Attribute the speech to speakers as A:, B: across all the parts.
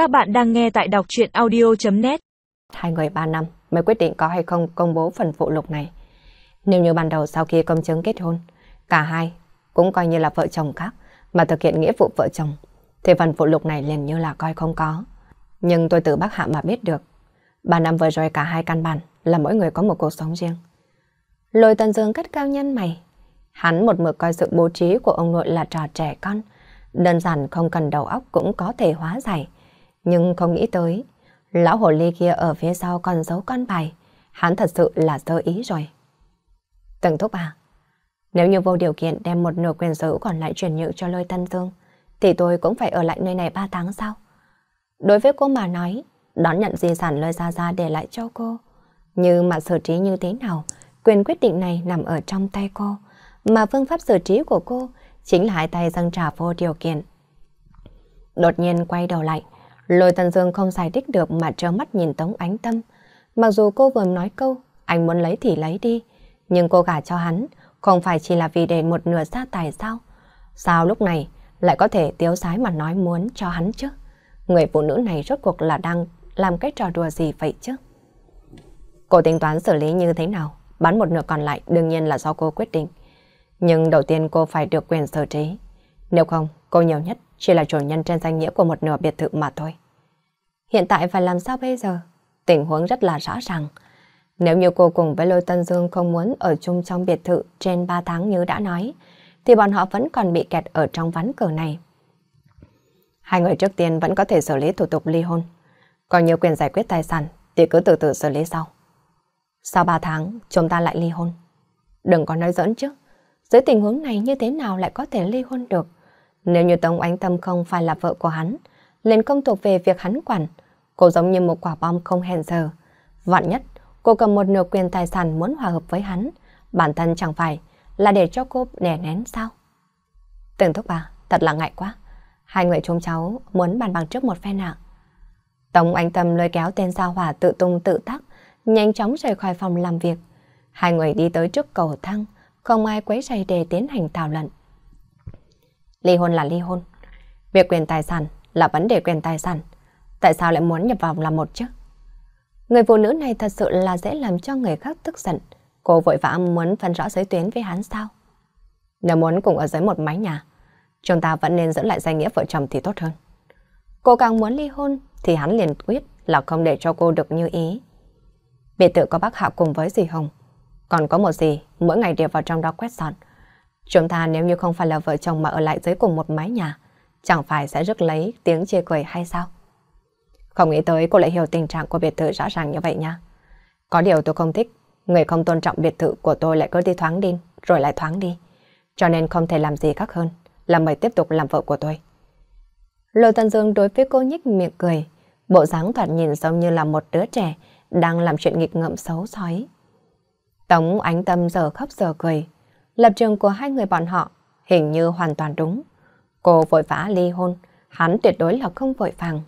A: Các bạn đang nghe tại đọc chuyện audio.net
B: Hai người ba năm mới quyết định có hay không công bố phần phụ lục này. Nếu như ban đầu sau khi công chứng kết hôn, cả hai cũng coi như là vợ chồng khác mà thực hiện nghĩa vụ vợ chồng, thì phần phụ lục này liền như là coi không có. Nhưng tôi từ bác hạ mà biết được, ba năm vừa rồi cả hai căn bản là mỗi người có một cuộc sống riêng. Lôi Tần Dương cất cao nhân mày. Hắn một mực coi sự bố trí của ông nội là trò trẻ con, đơn giản không cần đầu óc cũng có thể hóa giải. Nhưng không nghĩ tới, lão hồ ly kia ở phía sau còn giấu con bài, hắn thật sự là sơ ý rồi. Từng thúc à, nếu như vô điều kiện đem một nửa quyền sở còn lại chuyển nhượng cho lôi tân dương, thì tôi cũng phải ở lại nơi này 3 tháng sau. Đối với cô mà nói, đón nhận di sản lôi ra ra để lại cho cô. như mà xử trí như thế nào, quyền quyết định này nằm ở trong tay cô, mà phương pháp xử trí của cô chính là hai tay dâng trả vô điều kiện. Đột nhiên quay đầu lại, lôi thần Dương không giải thích được mà trơ mắt nhìn Tống Ánh Tâm. Mặc dù cô vừa nói câu, anh muốn lấy thì lấy đi, nhưng cô gả cho hắn không phải chỉ là vì để một nửa gia tài sao? Sao lúc này lại có thể tiếu sái mà nói muốn cho hắn chứ? Người phụ nữ này rốt cuộc là đang làm cái trò đùa gì vậy chứ? Cô tính toán xử lý như thế nào? Bán một nửa còn lại đương nhiên là do cô quyết định. Nhưng đầu tiên cô phải được quyền sở trí. Nếu không, cô nhiều nhất chỉ là chủ nhân trên danh nghĩa của một nửa biệt thự mà thôi. Hiện tại phải làm sao bây giờ? Tình huống rất là rõ ràng. Nếu như cô cùng với Lôi Tân Dương không muốn ở chung trong biệt thự trên 3 tháng như đã nói, thì bọn họ vẫn còn bị kẹt ở trong ván cờ này. Hai người trước tiên vẫn có thể xử lý thủ tục ly hôn. Còn nhiều quyền giải quyết tài sản thì cứ từ từ xử lý sau. Sau 3 tháng, chúng ta lại ly hôn. Đừng có nói giỡn chứ. Dưới tình huống này như thế nào lại có thể ly hôn được? Nếu như Tống Ánh Tâm không phải là vợ của hắn, liền không thuộc về việc hắn quản, cô giống như một quả bom không hẹn giờ. Vạn nhất, cô cầm một nửa quyền tài sản muốn hòa hợp với hắn, bản thân chẳng phải là để cho cô đè nén sao? Tưởng thúc bà, thật là ngại quá. Hai người chúng cháu muốn bàn bằng trước một phe nào. Tống anh Tâm lôi kéo tên Gia Hỏa tự tung tự tác, nhanh chóng rời khỏi phòng làm việc. Hai người đi tới trước cầu thang, không ai quấy rầy để tiến hành thảo luận. Ly hôn là ly hôn. Việc quyền tài sản là vấn đề quyền tài sản. Tại sao lại muốn nhập vào làm một chứ? Người phụ nữ này thật sự là dễ làm cho người khác tức giận. Cô vội vã muốn phân rõ giới tuyến với hắn sao? Nếu muốn cùng ở dưới một mái nhà, chúng ta vẫn nên giữ lại danh nghĩa vợ chồng thì tốt hơn. Cô càng muốn ly hôn thì hắn liền quyết là không để cho cô được như ý. Biệt tự có bác Hạ cùng với dì Hồng. Còn có một gì, mỗi ngày đều vào trong đó quét dọn. Chúng ta nếu như không phải là vợ chồng mà ở lại dưới cùng một mái nhà, chẳng phải sẽ rước lấy tiếng chê cười hay sao? Không nghĩ tới cô lại hiểu tình trạng của biệt thự rõ ràng như vậy nha. Có điều tôi không thích, người không tôn trọng biệt thự của tôi lại cứ đi thoáng đi, rồi lại thoáng đi. Cho nên không thể làm gì khác hơn là mời tiếp tục làm vợ của tôi. Lô Tân Dương đối với cô nhích miệng cười, bộ dáng thoạt nhìn giống như là một đứa trẻ đang làm chuyện nghịch ngợm xấu xói. Tống ánh tâm giờ khóc giờ cười, lập trường của hai người bọn họ hình như hoàn toàn đúng. Cô vội vã ly hôn, hắn tuyệt đối là không vội vàng.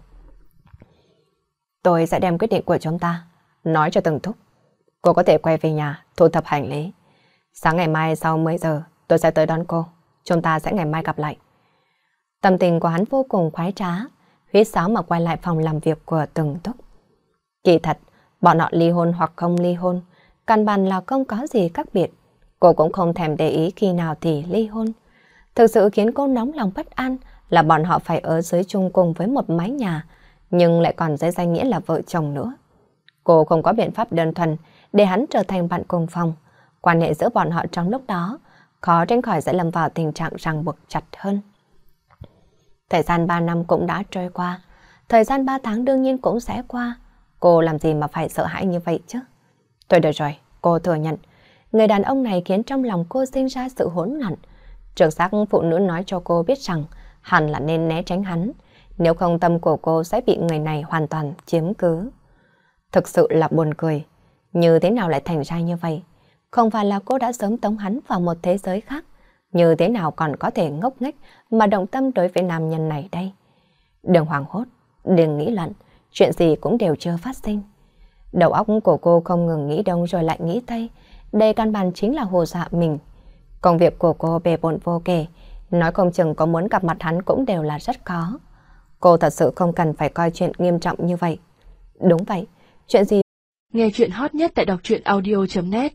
B: Tôi sẽ đem quyết định của chúng ta, nói cho từng thúc. Cô có thể quay về nhà, thu thập hành lý. Sáng ngày mai sau 10 giờ, tôi sẽ tới đón cô. Chúng ta sẽ ngày mai gặp lại. Tâm tình của hắn vô cùng khoái trá, huyết sáo mà quay lại phòng làm việc của từng thúc. Kỳ thật, bọn họ ly hôn hoặc không ly hôn, căn bản là không có gì khác biệt. Cô cũng không thèm để ý khi nào thì ly hôn. Thực sự khiến cô nóng lòng bất an là bọn họ phải ở dưới chung cùng với một mái nhà, nhưng lại còn dưới danh nghĩa là vợ chồng nữa. Cô không có biện pháp đơn thuần để hắn trở thành bạn cùng phòng. Quan hệ giữa bọn họ trong lúc đó khó tránh khỏi sẽ lâm vào tình trạng ràng buộc chặt hơn. Thời gian 3 năm cũng đã trôi qua, thời gian 3 tháng đương nhiên cũng sẽ qua. Cô làm gì mà phải sợ hãi như vậy chứ? Tôi được rồi, cô thừa nhận. Người đàn ông này khiến trong lòng cô sinh ra sự hỗn loạn. Trường xác phụ nữ nói cho cô biết rằng hẳn là nên né tránh hắn, nếu không tâm của cô sẽ bị người này hoàn toàn chiếm cứ. Thực sự là buồn cười, như thế nào lại thành ra như vậy? Không phải là cô đã sớm tống hắn vào một thế giới khác, như thế nào còn có thể ngốc nghếch mà động tâm đối với nam nhân này đây? Đừng hoảng hốt, đừng nghĩ lận, chuyện gì cũng đều chưa phát sinh. Đầu óc của cô không ngừng nghĩ đông rồi lại nghĩ tây, đây căn bản chính là hồ dạ mình. Công việc của cô bề bộn vô kể, nói không chừng có muốn gặp mặt hắn cũng đều là rất khó. Cô thật sự không cần phải coi chuyện nghiêm trọng như vậy. Đúng vậy, chuyện gì?
A: Nghe chuyện hot nhất tại đọc truyện audio.net